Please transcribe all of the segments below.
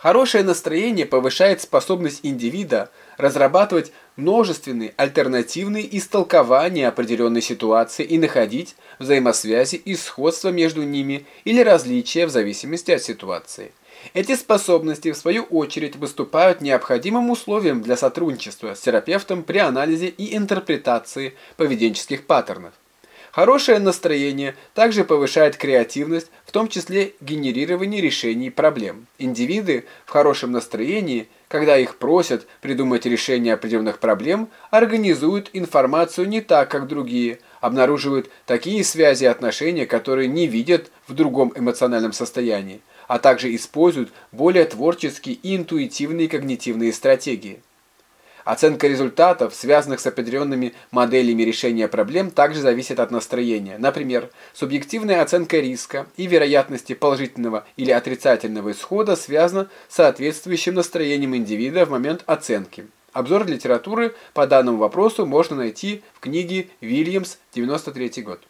Хорошее настроение повышает способность индивида разрабатывать множественные альтернативные истолкования определенной ситуации и находить взаимосвязи и сходства между ними или различия в зависимости от ситуации. Эти способности, в свою очередь, выступают необходимым условием для сотрудничества с терапевтом при анализе и интерпретации поведенческих паттернов. Хорошее настроение также повышает креативность, в том числе генерирование решений проблем. Индивиды в хорошем настроении, когда их просят придумать решение определенных проблем, организуют информацию не так, как другие, обнаруживают такие связи и отношения, которые не видят в другом эмоциональном состоянии, а также используют более творческие и интуитивные когнитивные стратегии. Оценка результатов, связанных с определенными моделями решения проблем, также зависит от настроения. Например, субъективная оценка риска и вероятности положительного или отрицательного исхода связана с соответствующим настроением индивида в момент оценки. Обзор литературы по данному вопросу можно найти в книге «Вильямс, 93 год».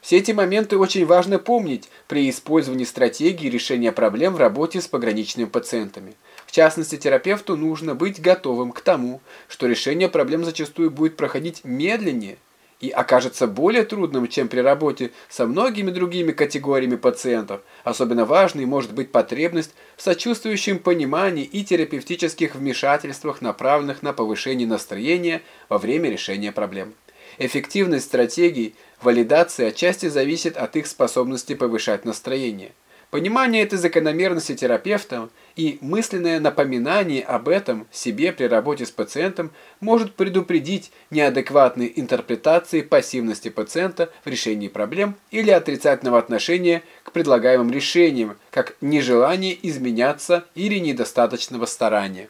Все эти моменты очень важно помнить при использовании стратегии решения проблем в работе с пограничными пациентами. В частности, терапевту нужно быть готовым к тому, что решение проблем зачастую будет проходить медленнее и окажется более трудным, чем при работе со многими другими категориями пациентов. Особенно важной может быть потребность в сочувствующем понимании и терапевтических вмешательствах, направленных на повышение настроения во время решения проблем. Эффективность стратегий валидации отчасти зависит от их способности повышать настроение. Понимание этой закономерности терапевтом и мысленное напоминание об этом себе при работе с пациентом может предупредить неадекватные интерпретации пассивности пациента в решении проблем или отрицательного отношения к предлагаемым решениям, как нежелание изменяться или недостаточного старания.